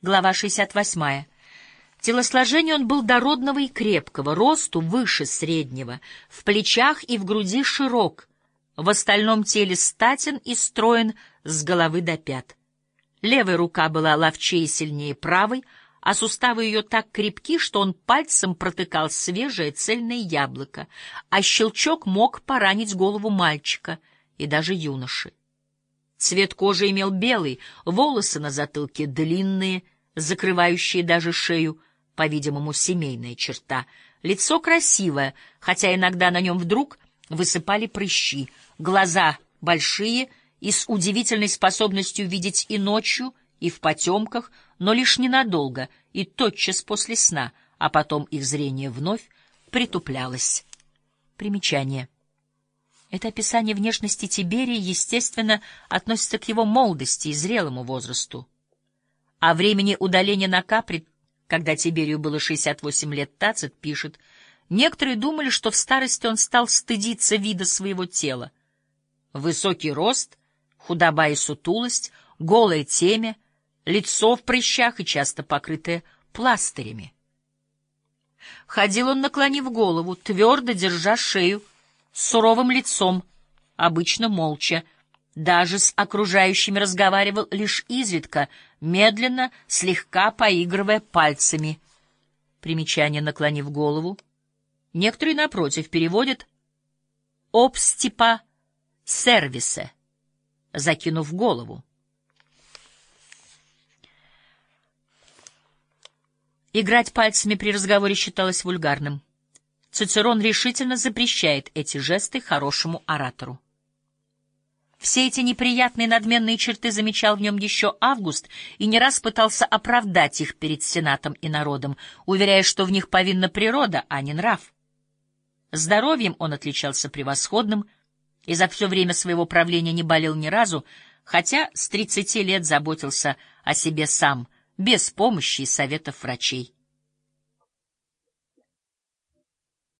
Глава 68. Телосложение он был дородного и крепкого, росту выше среднего, в плечах и в груди широк, в остальном теле статен и строен с головы до пят. Левая рука была ловчее и сильнее правой, а суставы ее так крепки, что он пальцем протыкал свежее цельное яблоко, а щелчок мог поранить голову мальчика и даже юноши. Цвет кожи имел белый, волосы на затылке длинные, закрывающие даже шею, по-видимому, семейная черта. Лицо красивое, хотя иногда на нем вдруг высыпали прыщи, глаза большие и с удивительной способностью видеть и ночью, и в потемках, но лишь ненадолго и тотчас после сна, а потом их зрение вновь притуплялось. Примечание. Это описание внешности Тиберия, естественно, относится к его молодости и зрелому возрасту. О времени удаления на Капри, когда Тиберию было 68 лет, Тацит пишет, некоторые думали, что в старости он стал стыдиться вида своего тела. Высокий рост, худоба и сутулость, голое темя, лицо в прыщах и часто покрытое пластырями. Ходил он, наклонив голову, твердо держа шею, суровым лицом, обычно молча, даже с окружающими разговаривал лишь изредка, медленно, слегка поигрывая пальцами. Примечание, наклонив голову. Некоторые, напротив, переводят «обстипа сервисе», закинув голову. Играть пальцами при разговоре считалось вульгарным. Цицерон решительно запрещает эти жесты хорошему оратору. Все эти неприятные надменные черты замечал в нем еще Август и не раз пытался оправдать их перед Сенатом и народом, уверяя, что в них повинна природа, а не нрав. Здоровьем он отличался превосходным и за все время своего правления не болел ни разу, хотя с тридцати лет заботился о себе сам, без помощи и советов врачей.